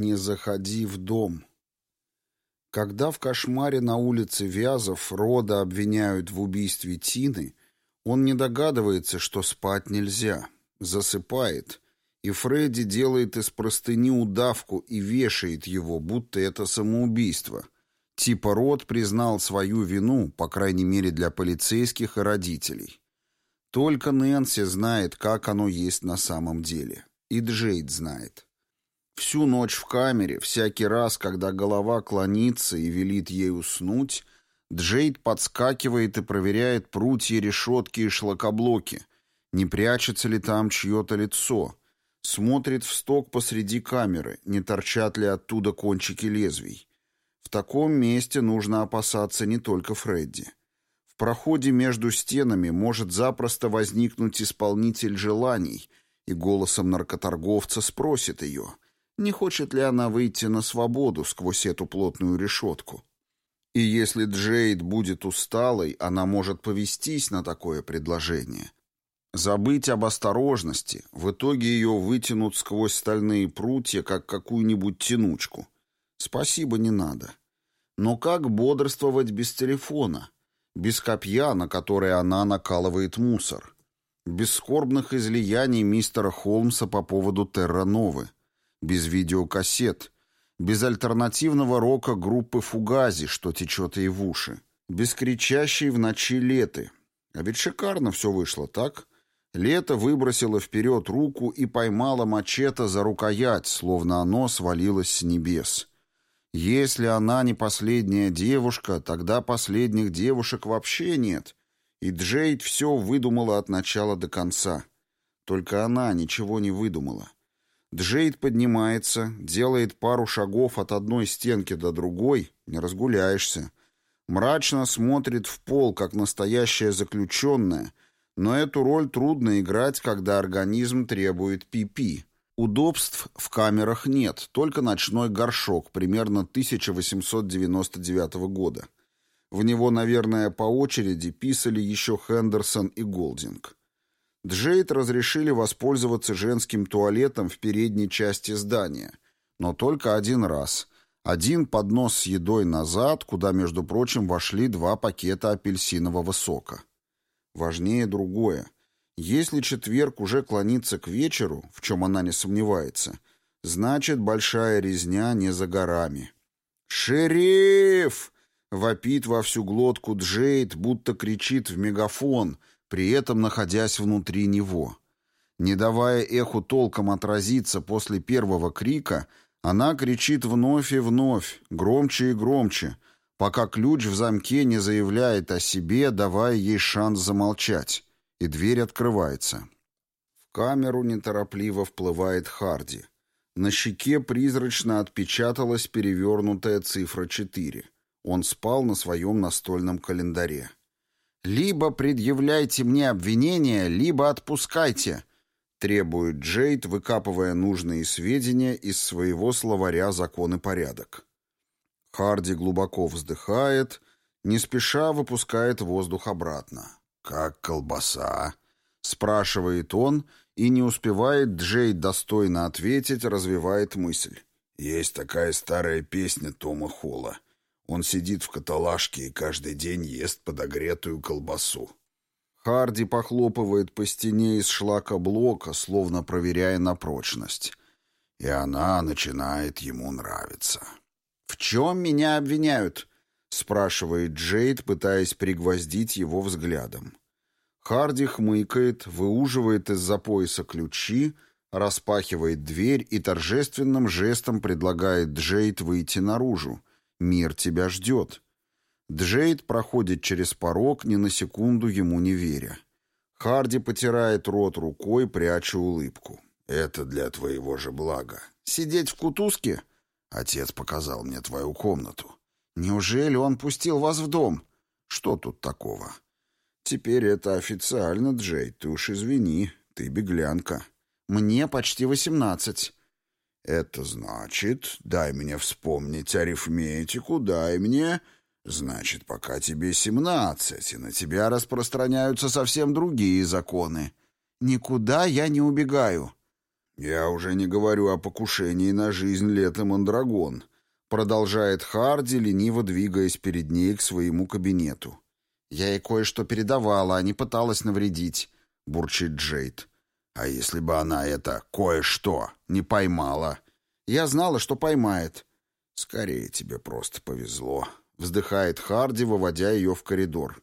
Не заходи в дом. Когда в кошмаре на улице Вязов Рода обвиняют в убийстве Тины, он не догадывается, что спать нельзя. Засыпает, и Фредди делает из простыни удавку и вешает его, будто это самоубийство. Типа Род признал свою вину, по крайней мере для полицейских и родителей. Только Нэнси знает, как оно есть на самом деле. И Джейд знает. Всю ночь в камере, всякий раз, когда голова клонится и велит ей уснуть, Джейд подскакивает и проверяет прутья, решетки и шлакоблоки. Не прячется ли там чье-то лицо? Смотрит в сток посреди камеры, не торчат ли оттуда кончики лезвий. В таком месте нужно опасаться не только Фредди. В проходе между стенами может запросто возникнуть исполнитель желаний, и голосом наркоторговца спросит ее — не хочет ли она выйти на свободу сквозь эту плотную решетку. И если Джейд будет усталой, она может повестись на такое предложение. Забыть об осторожности, в итоге ее вытянут сквозь стальные прутья, как какую-нибудь тянучку. Спасибо, не надо. Но как бодрствовать без телефона? Без копья, на которое она накалывает мусор? Без скорбных излияний мистера Холмса по поводу Терра Новы? Без видеокассет, без альтернативного рока группы «Фугази», что течет ей в уши, без кричащей в ночи леты. А ведь шикарно все вышло, так? Лето выбросило вперед руку и поймало мачете за рукоять, словно оно свалилось с небес. Если она не последняя девушка, тогда последних девушек вообще нет. И Джейд все выдумала от начала до конца. Только она ничего не выдумала. Джейд поднимается, делает пару шагов от одной стенки до другой, не разгуляешься. Мрачно смотрит в пол, как настоящая заключенная, но эту роль трудно играть, когда организм требует пипи. Удобств в камерах нет, только ночной горшок, примерно 1899 года. В него, наверное, по очереди писали еще Хендерсон и Голдинг. Джейд разрешили воспользоваться женским туалетом в передней части здания, но только один раз. Один поднос с едой назад, куда, между прочим, вошли два пакета апельсинового сока. Важнее другое. Если четверг уже клонится к вечеру, в чем она не сомневается, значит, большая резня не за горами. «Шериф!» — вопит во всю глотку Джейд, будто кричит в мегафон — при этом находясь внутри него. Не давая эху толком отразиться после первого крика, она кричит вновь и вновь, громче и громче, пока ключ в замке не заявляет о себе, давая ей шанс замолчать, и дверь открывается. В камеру неторопливо вплывает Харди. На щеке призрачно отпечаталась перевернутая цифра 4. Он спал на своем настольном календаре. «Либо предъявляйте мне обвинения, либо отпускайте», требует Джейд, выкапывая нужные сведения из своего словаря «Закон и порядок». Харди глубоко вздыхает, не спеша выпускает воздух обратно. «Как колбаса?» — спрашивает он, и не успевает Джейд достойно ответить, развивает мысль. «Есть такая старая песня Тома Холла — он сидит в каталажке и каждый день ест подогретую колбасу. Харди похлопывает по стене из шлака-блока, словно проверяя на прочность. И она начинает ему нравиться. «В чем меня обвиняют?» — спрашивает Джейд, пытаясь пригвоздить его взглядом. Харди хмыкает, выуживает из-за пояса ключи, распахивает дверь и торжественным жестом предлагает Джейд выйти наружу, Мир тебя ждет. Джейд проходит через порог, ни на секунду ему не веря. Харди потирает рот рукой, пряча улыбку. «Это для твоего же блага. Сидеть в кутузке?» «Отец показал мне твою комнату. Неужели он пустил вас в дом?» «Что тут такого?» «Теперь это официально, Джейд. Ты уж извини, ты беглянка. Мне почти восемнадцать. Это значит, дай мне вспомнить арифметику, дай мне... Значит, пока тебе семнадцать, и на тебя распространяются совсем другие законы. Никуда я не убегаю. «Я уже не говорю о покушении на жизнь Леты Мандрагон», продолжает Харди, лениво двигаясь перед ней к своему кабинету. «Я ей кое-что передавала, а не пыталась навредить», — бурчит Джейд. «А если бы она это кое-что не поймала?» «Я знала, что поймает». «Скорее тебе просто повезло», — вздыхает Харди, выводя ее в коридор.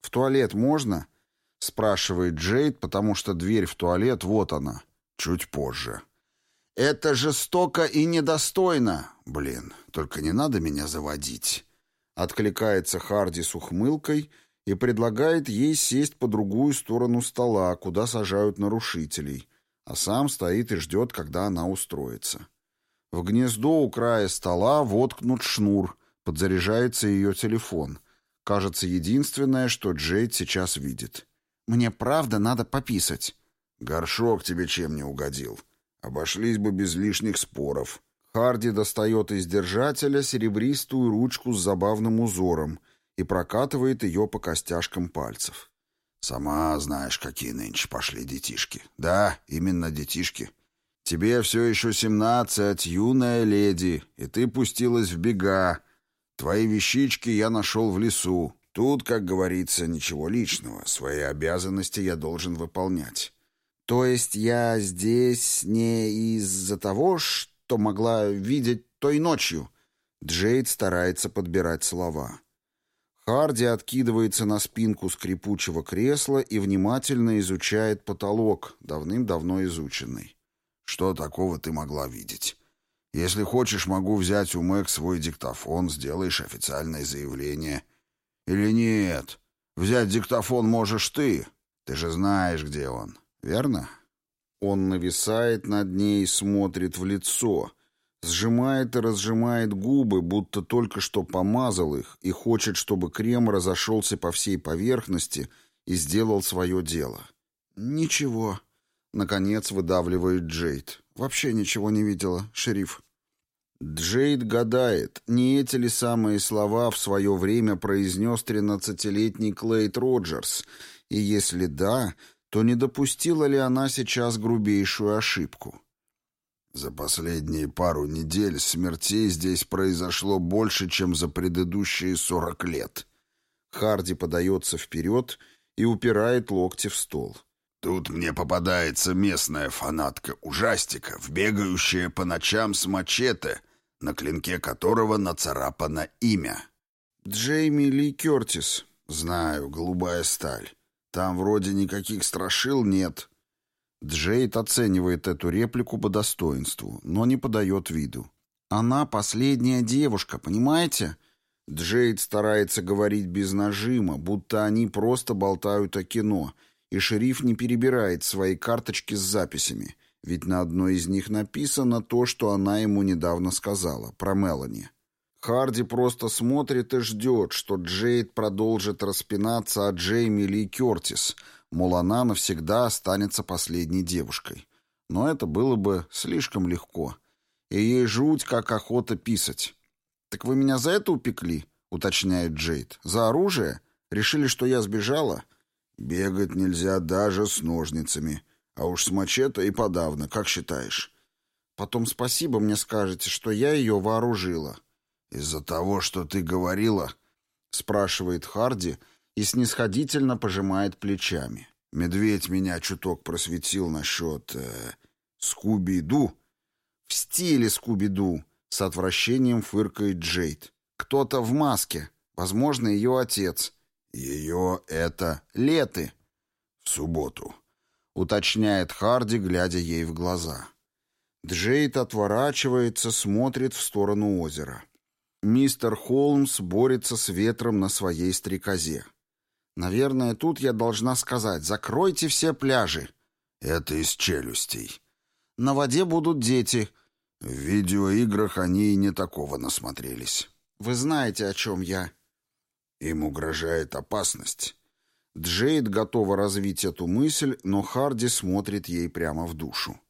«В туалет можно?» — спрашивает Джейд, потому что дверь в туалет, вот она, чуть позже. «Это жестоко и недостойно!» «Блин, только не надо меня заводить!» Откликается Харди с ухмылкой и предлагает ей сесть по другую сторону стола, куда сажают нарушителей, а сам стоит и ждет, когда она устроится. В гнездо у края стола воткнут шнур, подзаряжается ее телефон. Кажется, единственное, что Джейд сейчас видит. «Мне правда надо пописать». «Горшок тебе чем не угодил?» Обошлись бы без лишних споров. Харди достает из держателя серебристую ручку с забавным узором и прокатывает ее по костяшкам пальцев. «Сама знаешь, какие нынче пошли детишки. Да, именно детишки. Тебе все еще семнадцать, юная леди, и ты пустилась в бега. Твои вещички я нашел в лесу. Тут, как говорится, ничего личного. Свои обязанности я должен выполнять. То есть я здесь не из-за того, что могла видеть той ночью? Джейд старается подбирать слова. Харди откидывается на спинку скрипучего кресла и внимательно изучает потолок, давным-давно изученный. «Что такого ты могла видеть? Если хочешь, могу взять у Мэг свой диктофон, сделаешь официальное заявление. Или нет, взять диктофон можешь ты, ты же знаешь, где он» верно? Он нависает над ней и смотрит в лицо, сжимает и разжимает губы, будто только что помазал их и хочет, чтобы крем разошелся по всей поверхности и сделал свое дело. «Ничего», — наконец выдавливает Джейд. «Вообще ничего не видела, шериф». Джейд гадает, не эти ли самые слова в свое время произнес тринадцатилетний Клейт Роджерс, и если да, то не допустила ли она сейчас грубейшую ошибку? За последние пару недель смертей здесь произошло больше, чем за предыдущие сорок лет. Харди подается вперед и упирает локти в стол. Тут мне попадается местная фанатка ужастиков, бегающая по ночам с мачете, на клинке которого нацарапано имя. Джейми Ли Кертис. Знаю, голубая сталь. Там вроде никаких страшил нет. Джейд оценивает эту реплику по достоинству, но не подает виду. Она последняя девушка, понимаете? Джейд старается говорить без нажима, будто они просто болтают о кино, и шериф не перебирает свои карточки с записями, ведь на одной из них написано то, что она ему недавно сказала, про Мелани. Харди просто смотрит и ждет, что Джейд продолжит распинаться о Джейми Ли Кертис, мол, она навсегда останется последней девушкой. Но это было бы слишком легко. И ей жуть, как охота писать. «Так вы меня за это упекли?» — уточняет Джейд. «За оружие? Решили, что я сбежала?» «Бегать нельзя даже с ножницами. А уж с мачете и подавно, как считаешь?» «Потом спасибо мне скажете, что я ее вооружила». «Из-за того, что ты говорила?» — спрашивает Харди и снисходительно пожимает плечами. «Медведь меня чуток просветил насчет... Э, Скуби-Ду». «В стиле Скуби-Ду», — с отвращением фыркает Джейд. «Кто-то в маске. Возможно, ее отец». «Ее это Леты». «В субботу», — уточняет Харди, глядя ей в глаза. Джейд отворачивается, смотрит в сторону озера. Мистер Холмс борется с ветром на своей стрекозе. Наверное, тут я должна сказать «закройте все пляжи». Это из челюстей. На воде будут дети. В видеоиграх они и не такого насмотрелись. Вы знаете, о чем я. Им угрожает опасность. Джейд готова развить эту мысль, но Харди смотрит ей прямо в душу.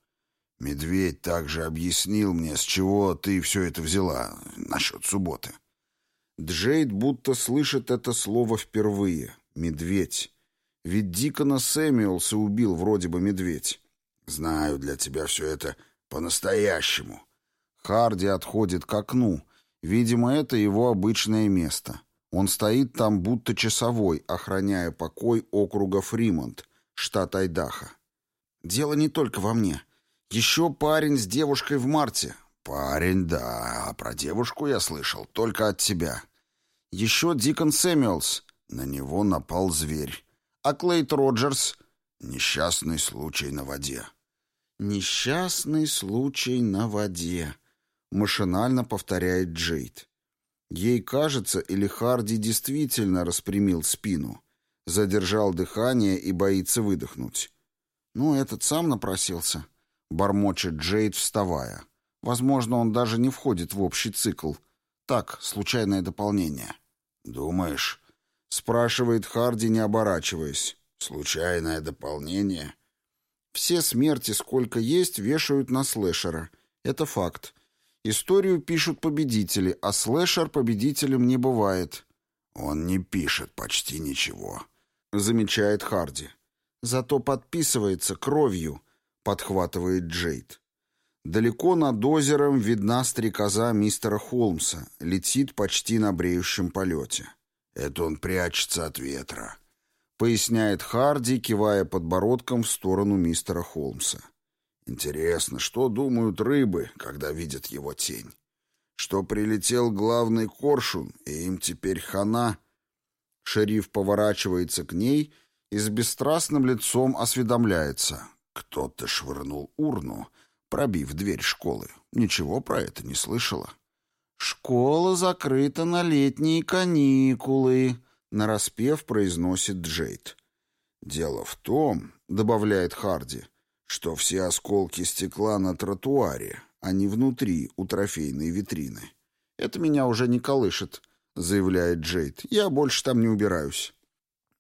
Медведь также объяснил мне, с чего ты все это взяла насчет субботы. Джейд будто слышит это слово впервые. Медведь. Ведь Дикона Сэмюэлса убил вроде бы медведь. Знаю, для тебя все это по-настоящему. Харди отходит к окну. Видимо, это его обычное место. Он стоит там будто часовой, охраняя покой округа Фримонт, штат Айдахо. Дело не только во мне. Еще парень с девушкой в марте. Парень, да, а про девушку я слышал только от тебя. Еще Дикон Сэмюэлс. На него напал зверь. А Клейт Роджерс — несчастный случай на воде. «Несчастный случай на воде», — машинально повторяет Джейд. Ей кажется, или Харди действительно распрямил спину, задержал дыхание и боится выдохнуть. «Ну, этот сам напросился», — бормочет Джейд, вставая. «Возможно, он даже не входит в общий цикл. Так, случайное дополнение». «Думаешь?» — спрашивает Харди, не оборачиваясь. «Случайное дополнение?» Все смерти, сколько есть, вешают на слэшера. Это факт. Историю пишут победители, а слэшер победителем не бывает. Он не пишет почти ничего, замечает Харди. Зато подписывается кровью, подхватывает Джейд. Далеко над озером видна стрекоза мистера Холмса, летит почти на бреющем полете. Это он прячется от ветра поясняет Харди, кивая подбородком в сторону мистера Холмса. Интересно, что думают рыбы, когда видят его тень? Что прилетел главный коршун, и им теперь хана? Шериф поворачивается к ней и с бесстрастным лицом осведомляется. Кто-то швырнул урну, пробив дверь школы. Ничего про это не слышала. «Школа закрыта на летние каникулы», нараспев произносит Джейд. «Дело в том, — добавляет Харди, — что все осколки стекла на тротуаре, а не внутри, у трофейной витрины. Это меня уже не колышет», — заявляет Джейд. «Я больше там не убираюсь».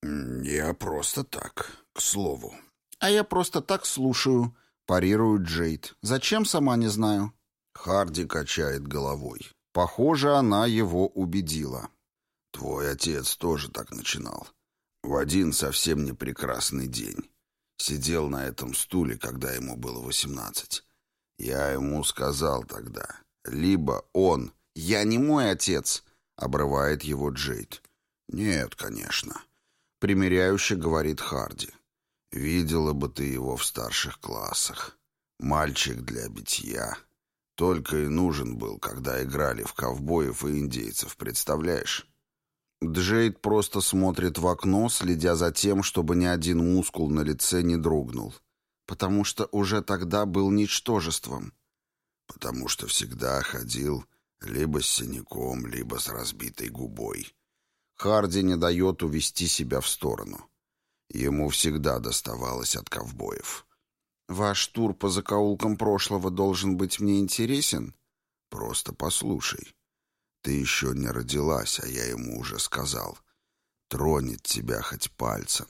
«Я просто так, к слову». «А я просто так слушаю», — парирует Джейд. «Зачем, сама не знаю». Харди качает головой. Похоже, она его убедила. Твой отец тоже так начинал. В один совсем не прекрасный день. Сидел на этом стуле, когда ему было восемнадцать. Я ему сказал тогда, либо он... «Я не мой отец», — обрывает его Джейд. «Нет, конечно», — примиряюще говорит Харди. «Видела бы ты его в старших классах. Мальчик для битья. Только и нужен был, когда играли в ковбоев и индейцев, представляешь?» Джейд просто смотрит в окно, следя за тем, чтобы ни один мускул на лице не дрогнул. Потому что уже тогда был ничтожеством. Потому что всегда ходил либо с синяком, либо с разбитой губой. Харди не дает увести себя в сторону. Ему всегда доставалось от ковбоев. «Ваш тур по закоулкам прошлого должен быть мне интересен?» «Просто послушай». Ты еще не родилась, а я ему уже сказал. Тронет тебя хоть пальцем.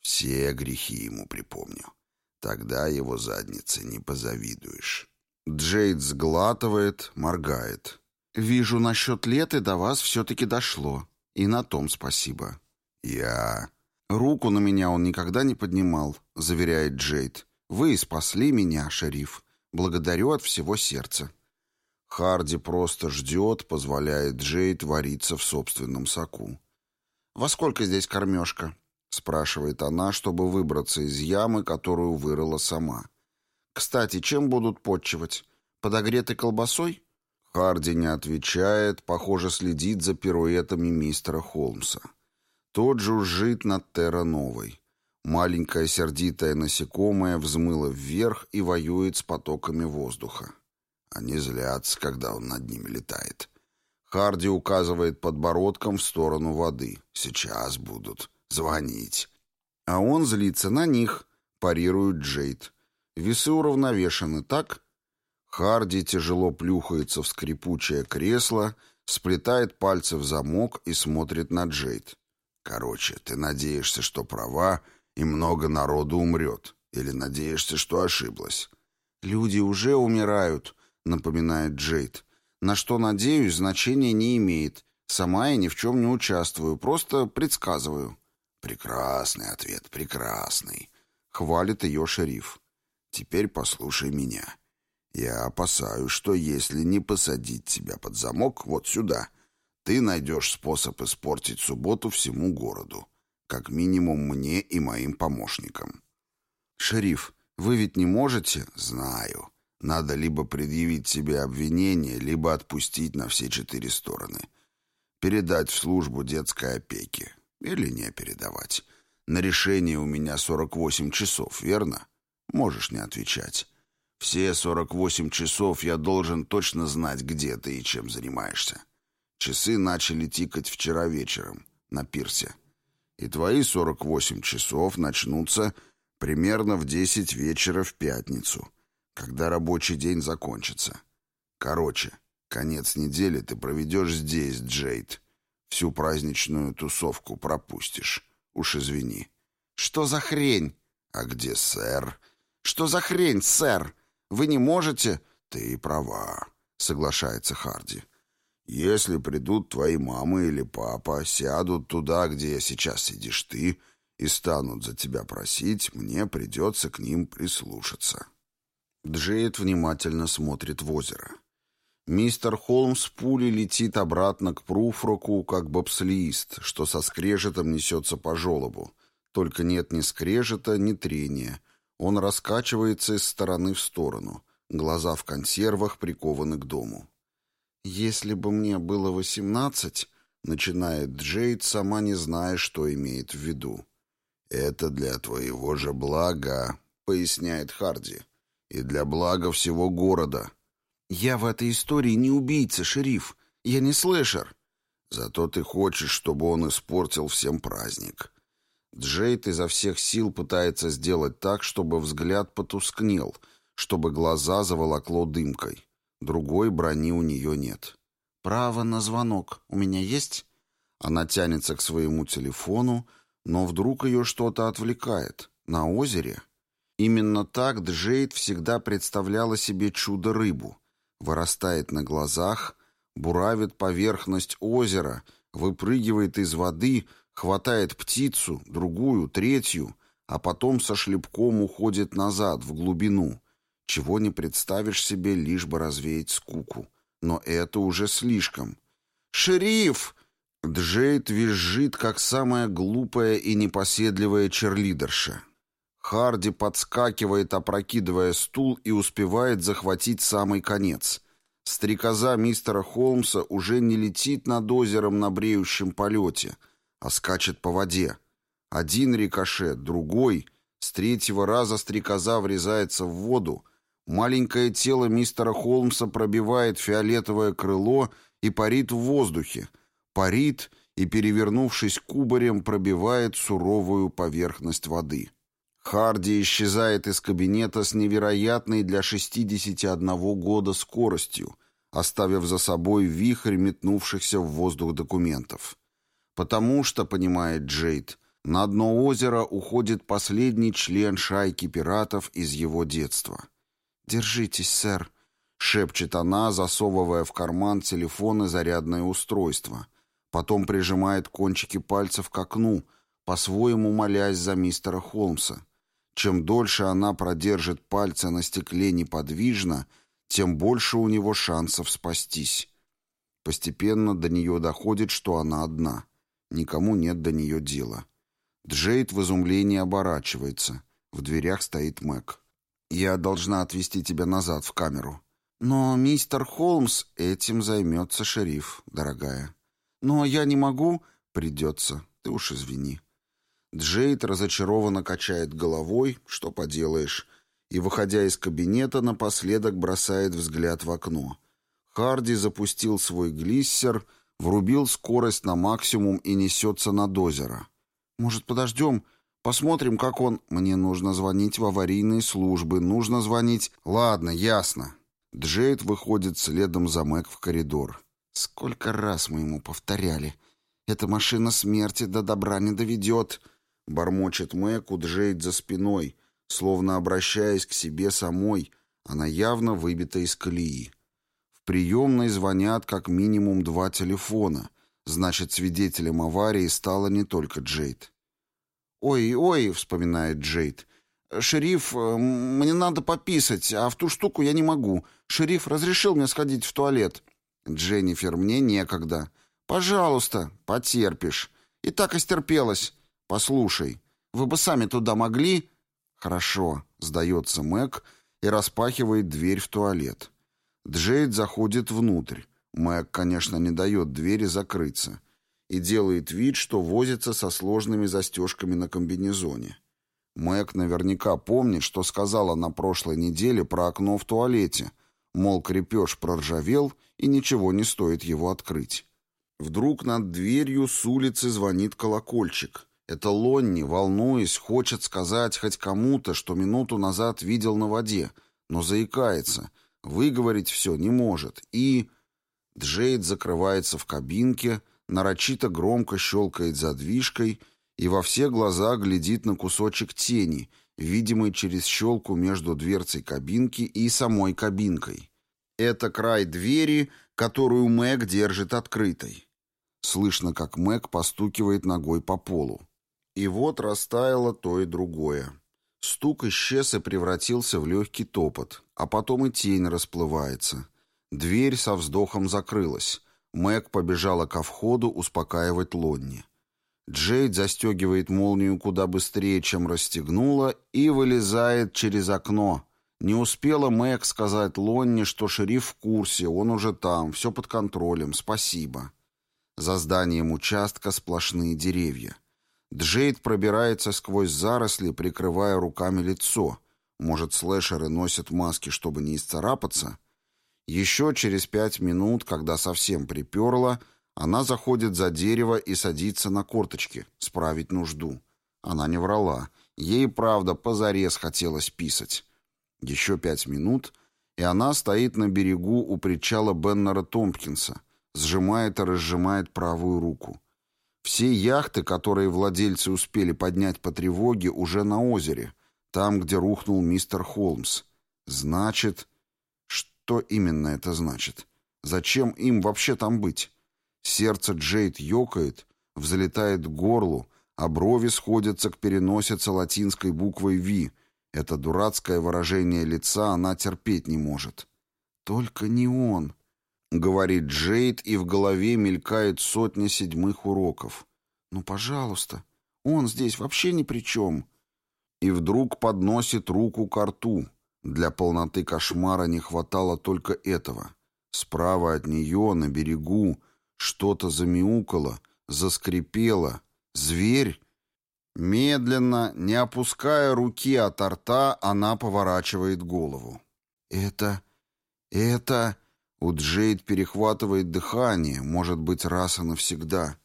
Все грехи ему припомню. Тогда его заднице не позавидуешь. Джейд сглатывает, моргает. «Вижу, насчет леты до вас все-таки дошло. И на том спасибо». «Я...» «Руку на меня он никогда не поднимал», — заверяет Джейд. «Вы спасли меня, шериф. Благодарю от всего сердца». Харди просто ждет, позволяет Джейд вариться в собственном соку. «Во сколько здесь кормежка?» — спрашивает она, чтобы выбраться из ямы, которую вырыла сама. «Кстати, чем будут подчивать? Подогретой колбасой?» Харди не отвечает, похоже, следит за пируэтами мистера Холмса. Тот жужжит над Терра Новой. Маленькое сердитое насекомое взмыло вверх и воюет с потоками воздуха. Они злятся, когда он над ними летает. Харди указывает подбородком в сторону воды. Сейчас будут звонить. А он злится на них, парирует Джейд. Весы уравновешены, так? Харди тяжело плюхается в скрипучее кресло, сплетает пальцы в замок и смотрит на Джейд. Короче, ты надеешься, что права, и много народу умрет. Или надеешься, что ошиблась? Люди уже умирают, напоминает Джейд. На что надеюсь, значения не имеет. Сама я ни в чем не участвую, просто предсказываю. Прекрасный ответ, прекрасный. Хвалит ее шериф. Теперь послушай меня. Я опасаюсь, что если не посадить тебя под замок вот сюда, ты найдешь способ испортить субботу всему городу. Как минимум мне и моим помощникам. Шериф, вы ведь не можете? Знаю. Надо либо предъявить себе обвинение, либо отпустить на все четыре стороны. Передать в службу детской опеки. Или не передавать. На решение у меня 48 часов, верно? Можешь не отвечать. Все 48 часов я должен точно знать, где ты и чем занимаешься. Часы начали тикать вчера вечером на пирсе. И твои 48 часов начнутся примерно в 10 вечера в пятницу, когда рабочий день закончится. Короче, конец недели ты проведешь здесь, Джейд. Всю праздничную тусовку пропустишь. Уж извини. Что за хрень? А где сэр? Что за хрень, сэр? Вы не можете...» «Ты права», — соглашается Харди. «Если придут твои мама или папа, сядут туда, где сейчас сидишь ты, и станут за тебя просить, мне придется к ним прислушаться». Джейд внимательно смотрит в озеро. Мистер Холмс пулей летит обратно к Пруфроку, как бобслиист, что со скрежетом несется по желобу. Только нет ни скрежета, ни трения — он раскачивается из стороны в сторону. Глаза в консервах прикованы к дому. «Если бы мне было восемнадцать...» — начинает Джейд, сама не зная, что имеет в виду. «Это для твоего же блага», — поясняет Харди. «И для блага всего города». «Я в этой истории не убийца, шериф. Я не слэшер». «Зато ты хочешь, чтобы он испортил всем праздник. Джейд изо всех сил пытается сделать так, чтобы взгляд потускнел, чтобы глаза заволокло дымкой. Другой брони у нее нет. «Право на звонок у меня есть?» Она тянется к своему телефону, но вдруг ее что-то отвлекает. На озере? Именно так Джейд всегда представляла себе чудо-рыбу. Вырастает на глазах, буравит поверхность озера, выпрыгивает из воды — хватает птицу, другую, третью, а потом со шлепком уходит назад, в глубину. Чего не представишь себе, лишь бы развеять скуку. Но это уже слишком. «Шериф!» Джейд визжит, как самая глупая и непоседливая черлидерша. Харди подскакивает, опрокидывая стул, и успевает захватить самый конец. Стрекоза мистера Холмса уже не летит над озером на бреющем полете — а скачет по воде. Один рикошет, другой. С третьего раза стрекоза врезается в воду. Маленькое тело мистера Холмса пробивает фиолетовое крыло и парит в воздухе. Парит и, перевернувшись кубарем, пробивает суровую поверхность воды. Харди исчезает из кабинета с невероятной для 61 года скоростью, оставив за собой вихрь метнувшихся в воздух документов. Потому что, понимает Джейд, на дно озера уходит последний член шайки пиратов из его детства. «Держитесь, сэр», — шепчет она, засовывая в карман телефон и зарядное устройство. Потом прижимает кончики пальцев к окну, по-своему молясь за мистера Холмса. Чем дольше она продержит пальцы на стекле неподвижно, тем больше у него шансов спастись. Постепенно до нее доходит, что она одна — Никому нет до нее дела. Джейд в изумлении оборачивается. В дверях стоит Мэг. «Я должна отвезти тебя назад в камеру». «Но мистер Холмс этим займется шериф, дорогая». «Но я не могу...» «Придется. Ты уж извини». Джейд разочарованно качает головой, что поделаешь, и, выходя из кабинета, напоследок бросает взгляд в окно. Харди запустил свой глиссер — Врубил скорость на максимум и несется над озеро. «Может, подождем? Посмотрим, как он...» «Мне нужно звонить в аварийные службы, нужно звонить...» «Ладно, ясно». Джейд выходит следом за Мэг в коридор. «Сколько раз мы ему повторяли. Эта машина смерти до добра не доведет», — бормочет Мэг у Джейд за спиной, словно обращаясь к себе самой. Она явно выбита из колеи приемной звонят как минимум два телефона. Значит, свидетелем аварии стала не только Джейд. «Ой, ой», — вспоминает Джейд, «Шериф, э, мне надо пописать, а в ту штуку я не могу. Шериф разрешил мне сходить в туалет». «Дженнифер, мне некогда». «Пожалуйста, потерпишь. И так остерпелась. Послушай, вы бы сами туда могли?» «Хорошо», — сдается Мэг и распахивает дверь в туалет. Джейд заходит внутрь. Мэг, конечно, не дает двери закрыться и делает вид, что возится со сложными застежками на комбинезоне. Мэг наверняка помнит, что сказала на прошлой неделе про окно в туалете, мол, крепеж проржавел и ничего не стоит его открыть. Вдруг над дверью с улицы звонит колокольчик. Это Лонни, волнуясь, хочет сказать хоть кому-то, что минуту назад видел на воде, но заикается, выговорить все не может, и... Джейд закрывается в кабинке, нарочито громко щелкает задвижкой и во все глаза глядит на кусочек тени, видимый через щелку между дверцей кабинки и самой кабинкой. Это край двери, которую Мэг держит открытой. Слышно, как Мэг постукивает ногой по полу. И вот растаяло то и другое. Стук исчез и превратился в легкий топот, а потом и тень расплывается. Дверь со вздохом закрылась. Мэг побежала ко входу успокаивать Лонни. Джейд застегивает молнию куда быстрее, чем расстегнула, и вылезает через окно. Не успела Мэг сказать Лонни, что шериф в курсе, он уже там, все под контролем, спасибо. За зданием участка сплошные деревья. Джейд пробирается сквозь заросли, прикрывая руками лицо. Может, слэшеры носят маски, чтобы не исцарапаться? Еще через пять минут, когда совсем приперло, она заходит за дерево и садится на корточки, справить нужду. Она не врала. Ей, правда, позарез хотелось писать. Еще пять минут, и она стоит на берегу у причала Беннера Томпкинса, сжимает и разжимает правую руку. Все яхты, которые владельцы успели поднять по тревоге, уже на озере, там, где рухнул мистер Холмс. Значит... Что именно это значит? Зачем им вообще там быть? Сердце Джейд ёкает, взлетает к горлу, а брови сходятся к переносице латинской буквой «Ви». Это дурацкое выражение лица она терпеть не может. «Только не он», — говорит Джейд, и в голове мелькает сотня седьмых уроков. «Ну, пожалуйста, он здесь вообще ни при чем». И вдруг подносит руку к рту, для полноты кошмара не хватало только этого. Справа от нее, на берегу, что-то замяукало, заскрипело. Зверь? Медленно, не опуская руки от рта, она поворачивает голову. «Это... это...» У Джейд перехватывает дыхание, может быть, раз и навсегда.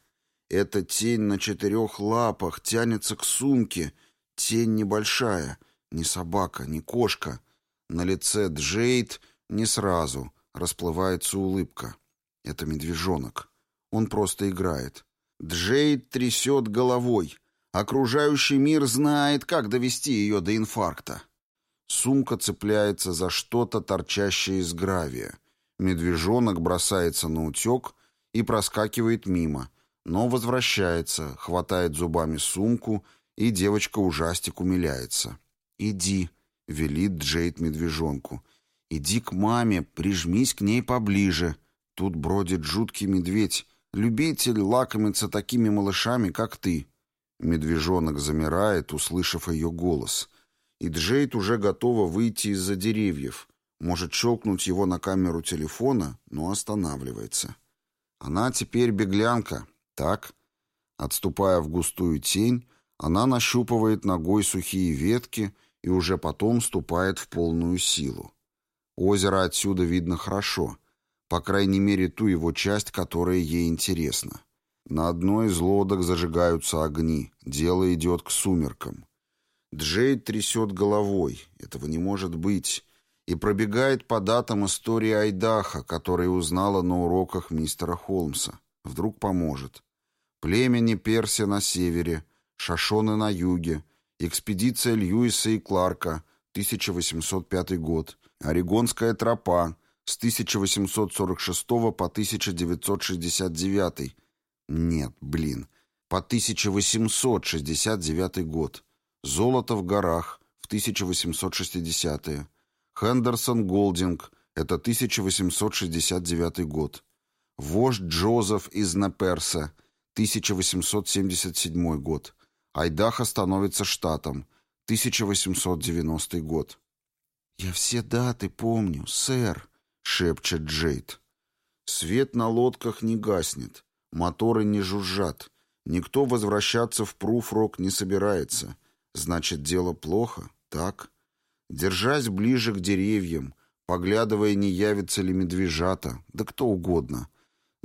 Эта тень на четырех лапах тянется к сумке. Тень небольшая. Ни собака, ни кошка. На лице Джейд не сразу расплывается улыбка. Это медвежонок. Он просто играет. Джейд трясет головой. Окружающий мир знает, как довести ее до инфаркта. Сумка цепляется за что-то, торчащее из гравия. Медвежонок бросается на утек и проскакивает мимо, но возвращается, хватает зубами сумку, и девочка-ужастик умиляется. «Иди», велит Джейд медвежонку. «Иди к маме, прижмись к ней поближе. Тут бродит жуткий медведь, любитель лакомиться такими малышами, как ты». Медвежонок замирает, услышав ее голос. И Джейд уже готова выйти из-за деревьев. Может щелкнуть его на камеру телефона, но останавливается. Она теперь беглянка, так? Отступая в густую тень, она нащупывает ногой сухие ветки и уже потом ступает в полную силу. Озеро отсюда видно хорошо, по крайней мере ту его часть, которая ей интересна. На одной из лодок зажигаются огни, дело идет к сумеркам. Джейд трясет головой, этого не может быть, и пробегает по датам истории Айдаха, которую узнала на уроках мистера Холмса. Вдруг поможет. Племени Перси на севере, Шашоны на юге, Экспедиция Льюиса и Кларка, 1805 год. Орегонская тропа с 1846 по 1969. Нет, блин, по 1869 год. Золото в горах в в 1860-е. Хендерсон Голдинг, это 1869 год. Вождь Джозеф из Наперса, 1877 год. Айдахо становится штатом, 1890 год. «Я все даты помню, сэр», — шепчет Джейд. Свет на лодках не гаснет, моторы не жужжат, никто возвращаться в Пруфрок не собирается. Значит, дело плохо, так? Держась ближе к деревьям, поглядывая, не явится ли медвежата, да кто угодно.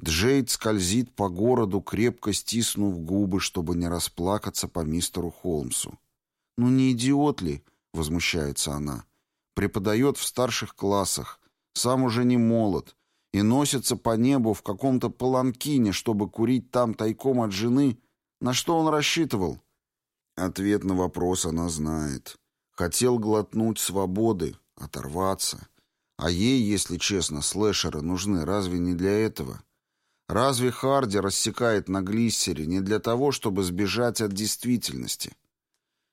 Джейд скользит по городу, крепко стиснув губы, чтобы не расплакаться по мистеру Холмсу. «Ну не идиот ли?» — возмущается она. «Преподает в старших классах, сам уже не молод, и носится по небу в каком-то паланкине, чтобы курить там тайком от жены. На что он рассчитывал?» Ответ на вопрос она знает. Хотел глотнуть свободы, оторваться. А ей, если честно, слэшеры нужны разве не для этого? Разве Харди рассекает на глиссере не для того, чтобы сбежать от действительности?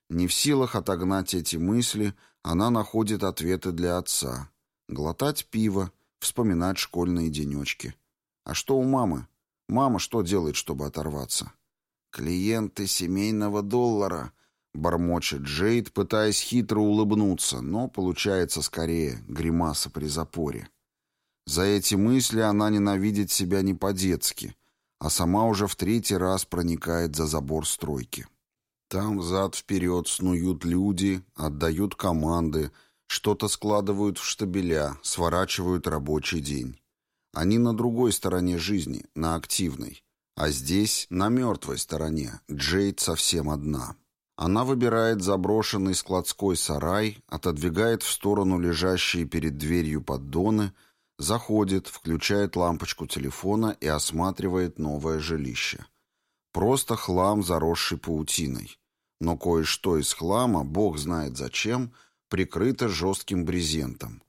Не в силах отогнать эти мысли, она находит ответы для отца. Глотать пиво, вспоминать школьные денечки. А что у мамы? Мама что делает, чтобы оторваться? «Клиенты семейного доллара», — бормочет Джейд, пытаясь хитро улыбнуться, но получается скорее гримаса при запоре. За эти мысли она ненавидит себя не по-детски, а сама уже в третий раз проникает за забор стройки. Там взад-вперед снуют люди, отдают команды, что-то складывают в штабеля, сворачивают рабочий день. Они на другой стороне жизни, на активной. А здесь, на мертвой стороне, Джейд совсем одна. Она выбирает заброшенный складской сарай, отодвигает в сторону лежащие перед дверью поддоны, Заходит, включает лампочку телефона и осматривает новое жилище. Просто хлам, заросший паутиной. Но кое-что из хлама, бог знает зачем, прикрыто жестким брезентом.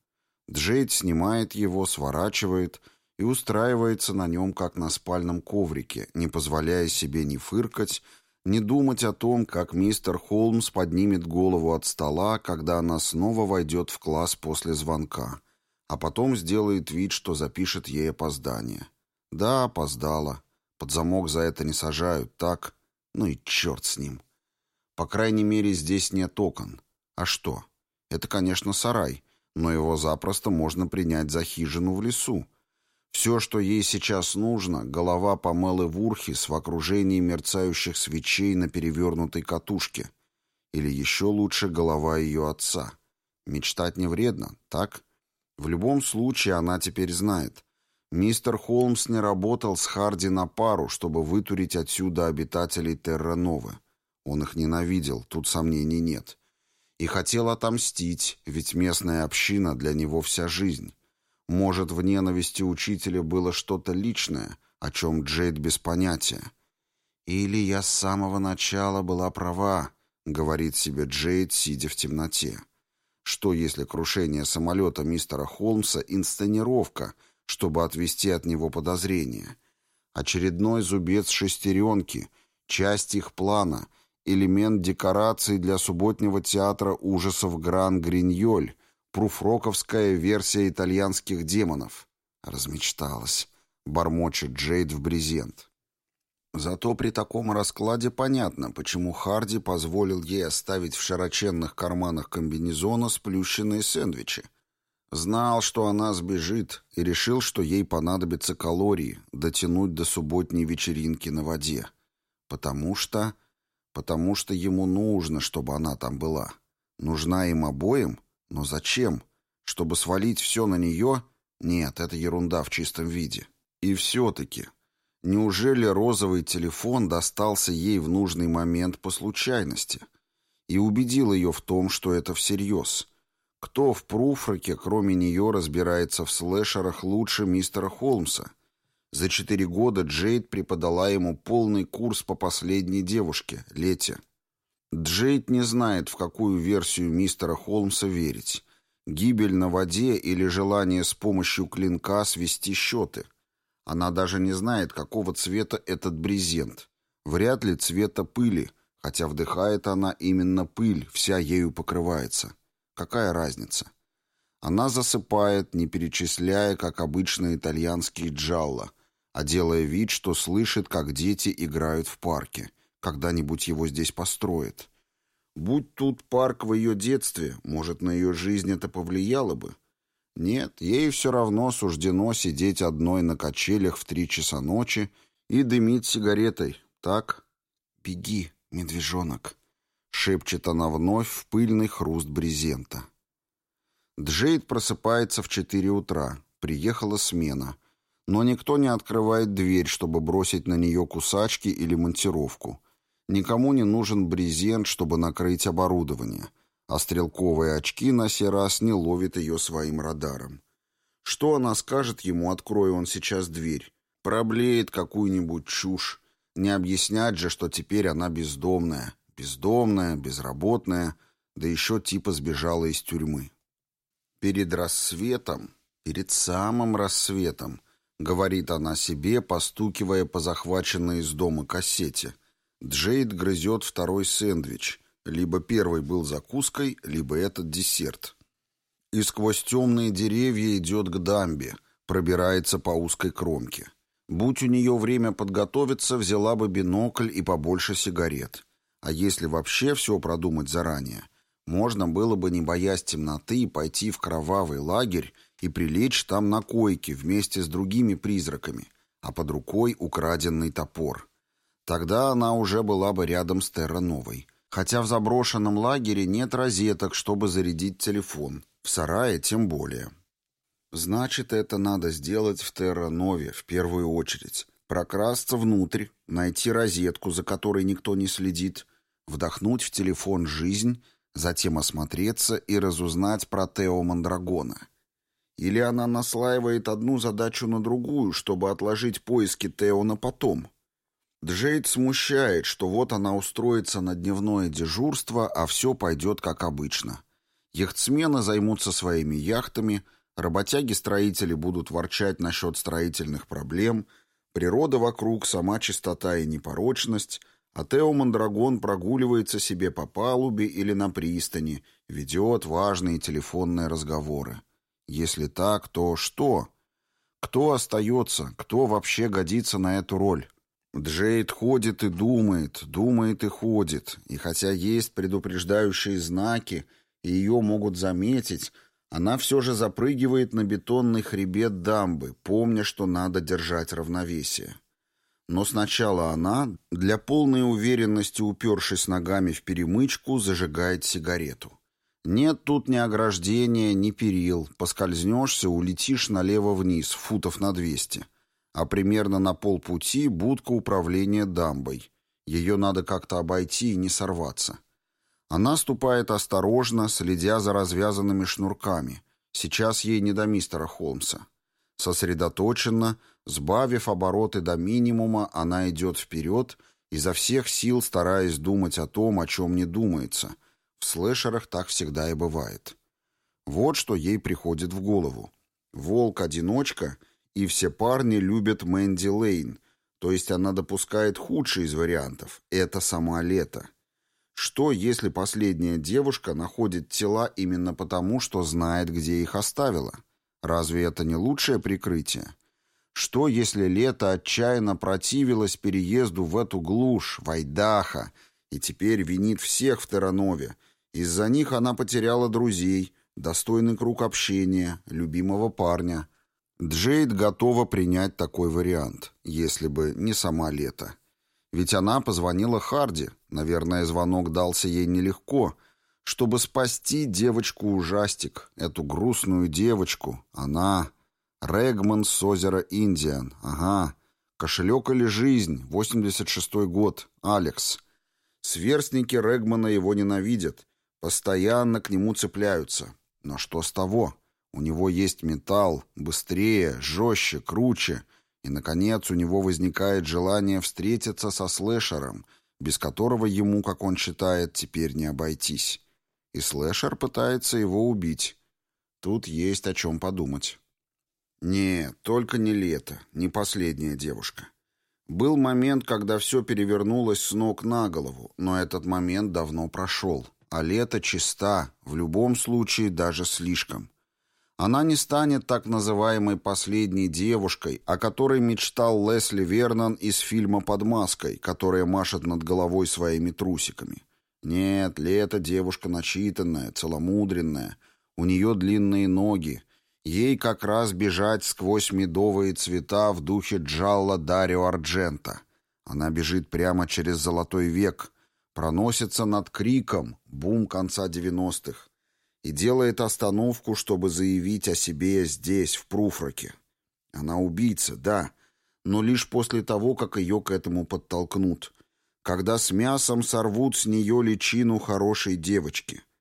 Джейд снимает его, сворачивает и устраивается на нем, как на спальном коврике, не позволяя себе ни фыркать, ни думать о том, как мистер Холмс поднимет голову от стола, когда она снова войдет в класс после звонка а потом сделает вид, что запишет ей опоздание. Да, опоздала. Под замок за это не сажают, так? Ну и черт с ним. По крайней мере, здесь нет окон. А что? Это, конечно, сарай, но его запросто можно принять за хижину в лесу. Все, что ей сейчас нужно, голова Памелы Вурхис в окружении мерцающих свечей на перевернутой катушке. Или еще лучше, голова ее отца. Мечтать не вредно, так? В любом случае, она теперь знает. Мистер Холмс не работал с Харди на пару, чтобы вытурить отсюда обитателей Терра-Новы. Он их ненавидел, тут сомнений нет. И хотел отомстить, ведь местная община для него вся жизнь. Может, в ненависти учителя было что-то личное, о чем Джейд без понятия. «Или я с самого начала была права», — говорит себе Джейд, сидя в темноте. Что, если крушение самолета мистера Холмса — инсценировка, чтобы отвести от него подозрения? Очередной зубец шестеренки, часть их плана, элемент декорации для субботнего театра ужасов Гран-Гриньоль, пруфроковская версия итальянских демонов. Размечталась. Бормочет Джейд в брезент. Зато при таком раскладе понятно, почему Харди позволил ей оставить в широченных карманах комбинезона сплющенные сэндвичи. Знал, что она сбежит, и решил, что ей понадобятся калории, дотянуть до субботней вечеринки на воде. Потому что... Потому что ему нужно, чтобы она там была. Нужна им обоим? Но зачем? Чтобы свалить все на нее? Нет, это ерунда в чистом виде. И все-таки... Неужели розовый телефон достался ей в нужный момент по случайности и убедил ее в том, что это всерьез? Кто в Пруфраке, кроме нее, разбирается в слэшерах лучше мистера Холмса? За четыре года Джейд преподала ему полный курс по последней девушке, Лете. Джейд не знает, в какую версию мистера Холмса верить. Гибель на воде или желание с помощью клинка свести счеты – она даже не знает, какого цвета этот брезент. Вряд ли цвета пыли, хотя вдыхает она именно пыль, вся ею покрывается. Какая разница? Она засыпает, не перечисляя, как обычно, итальянские джалло, а делая вид, что слышит, как дети играют в парке. Когда-нибудь его здесь построят. Будь тут парк в ее детстве, может, на ее жизнь это повлияло бы. Нет, ей все равно суждено сидеть одной на качелях в три часа ночи и дымить сигаретой, так? «Беги, медвежонок», — шепчет она вновь в пыльный хруст брезента. Джейд просыпается в четыре утра. Приехала смена. Но никто не открывает дверь, чтобы бросить на нее кусачки или монтировку. Никому не нужен брезент, чтобы накрыть оборудование. А стрелковые очки на сей раз не ловит ее своим радаром. Что она скажет ему, откроя он сейчас дверь? Проблеет какую-нибудь чушь. Не объяснять же, что теперь она бездомная. Бездомная, безработная, да еще типа сбежала из тюрьмы. Перед рассветом, перед самым рассветом, говорит она себе, постукивая по захваченной из дома кассете. Джейд грызет второй сэндвич. Либо первый был закуской, либо этот десерт. И сквозь темные деревья идет к дамбе, пробирается по узкой кромке. Будь у нее время подготовиться, взяла бы бинокль и побольше сигарет. А если вообще все продумать заранее, можно было бы, не боясь темноты, пойти в кровавый лагерь и прилечь там на койке вместе с другими призраками, а под рукой украденный топор. Тогда она уже была бы рядом с Терра-Новой. Хотя в заброшенном лагере нет розеток, чтобы зарядить телефон. В сарае тем более. Значит, это надо сделать в Терра-Нове в первую очередь. Прокрасться внутрь, найти розетку, за которой никто не следит, вдохнуть в телефон жизнь — затем осмотреться и разузнать про Тео Мандрагона. Или она наслаивает одну задачу на другую, чтобы отложить поиски Тео на потом. Джейд смущает, что вот она устроится на дневное дежурство, а все пойдет как обычно. Яхтсмены займутся своими яхтами, работяги-строители будут ворчать насчет строительных проблем, природа вокруг, сама чистота и непорочность — а Тео Мандрагон прогуливается себе по палубе или на пристани, ведет важные телефонные разговоры. Если так, то что? Кто остается? Кто вообще годится на эту роль? Джейд ходит и думает, думает и ходит, и хотя есть предупреждающие знаки, и ее могут заметить, она все же запрыгивает на бетонный хребет дамбы, помня, что надо держать равновесие. Но сначала она, для полной уверенности упершись ногами в перемычку, зажигает сигарету. Нет тут ни ограждения, ни перил. Поскользнешься, улетишь налево вниз, футов на двести. А примерно на полпути будка управления дамбой. Ее надо как-то обойти и не сорваться. Она ступает осторожно, следя за развязанными шнурками. Сейчас ей не до мистера Холмса. Сосредоточенно, Сбавив обороты до минимума, она идет вперед, изо всех сил стараясь думать о том, о чем не думается. В слэшерах так всегда и бывает. Вот что ей приходит в голову. Волк-одиночка, и все парни любят Мэнди Лейн, то есть она допускает худший из вариантов. Это сама лето. Что, если последняя девушка находит тела именно потому, что знает, где их оставила? Разве это не лучшее прикрытие? Что, если лето отчаянно противилось переезду в эту глушь, Вайдаха, и теперь винит всех в Теранове? Из-за них она потеряла друзей, достойный круг общения, любимого парня. Джейд готова принять такой вариант, если бы не сама лето. Ведь она позвонила Харди, наверное, звонок дался ей нелегко, чтобы спасти девочку-ужастик, эту грустную девочку. Она... Регман с озера Индиан. Ага. Кошелек или жизнь. 86-й год. Алекс. Сверстники Регмана его ненавидят. Постоянно к нему цепляются. Но что с того? У него есть металл. Быстрее, жестче, круче. И, наконец, у него возникает желание встретиться со слэшером, без которого ему, как он считает, теперь не обойтись. И слэшер пытается его убить. Тут есть о чем подумать. Нет, только не лето, не последняя девушка. Был момент, когда все перевернулось с ног на голову, но этот момент давно прошел. А лето чиста, в любом случае даже слишком. Она не станет так называемой последней девушкой, о которой мечтал Лесли Вернон из фильма «Под маской», которая машет над головой своими трусиками. Нет, лето девушка начитанная, целомудренная, у нее длинные ноги, Ей как раз бежать сквозь медовые цвета в духе Джалла Дарио Арджента. Она бежит прямо через золотой век, проносится над криком, бум конца девяностых, и делает остановку, чтобы заявить о себе здесь, в Пруфраке. Она убийца, да, но лишь после того, как ее к этому подтолкнут, когда с мясом сорвут с нее личину хорошей девочки —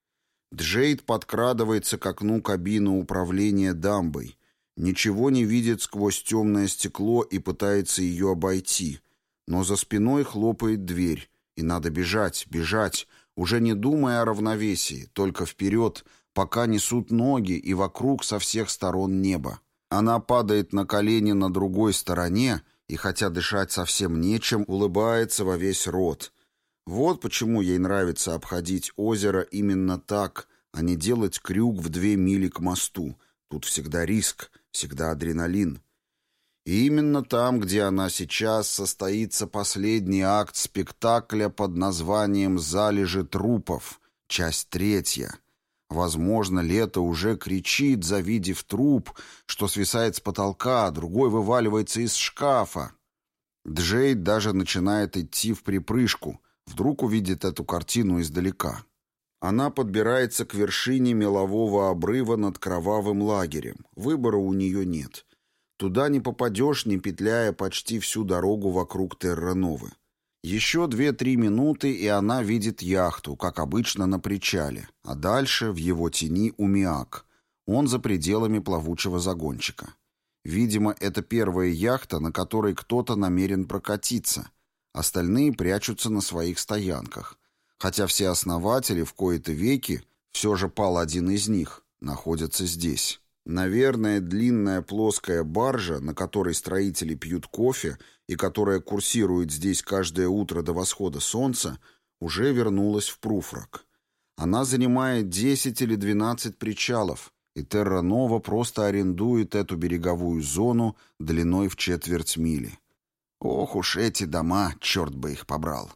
Джейд подкрадывается к окну кабины управления дамбой, ничего не видит сквозь темное стекло и пытается ее обойти, но за спиной хлопает дверь, и надо бежать, бежать, уже не думая о равновесии, только вперед, пока несут ноги и вокруг со всех сторон небо. Она падает на колени на другой стороне и, хотя дышать совсем нечем, улыбается во весь рот — вот почему ей нравится обходить озеро именно так, а не делать крюк в две мили к мосту. Тут всегда риск, всегда адреналин. И именно там, где она сейчас, состоится последний акт спектакля под названием «Залежи трупов», часть третья. Возможно, Лето уже кричит, завидев труп, что свисает с потолка, другой вываливается из шкафа. Джейд даже начинает идти в припрыжку, Вдруг увидит эту картину издалека. Она подбирается к вершине мелового обрыва над кровавым лагерем. Выбора у нее нет. Туда не попадешь, не петляя почти всю дорогу вокруг Террановы. Еще две-три минуты, и она видит яхту, как обычно, на причале, а дальше в его тени Умиак. Он за пределами плавучего загончика. Видимо, это первая яхта, на которой кто-то намерен прокатиться — Остальные прячутся на своих стоянках. Хотя все основатели в кои-то веки, все же пал один из них, находятся здесь. Наверное, длинная плоская баржа, на которой строители пьют кофе и которая курсирует здесь каждое утро до восхода солнца, уже вернулась в Пруфрак. Она занимает 10 или 12 причалов, и Терра Нова просто арендует эту береговую зону длиной в четверть мили. Ох уж эти дома, черт бы их побрал.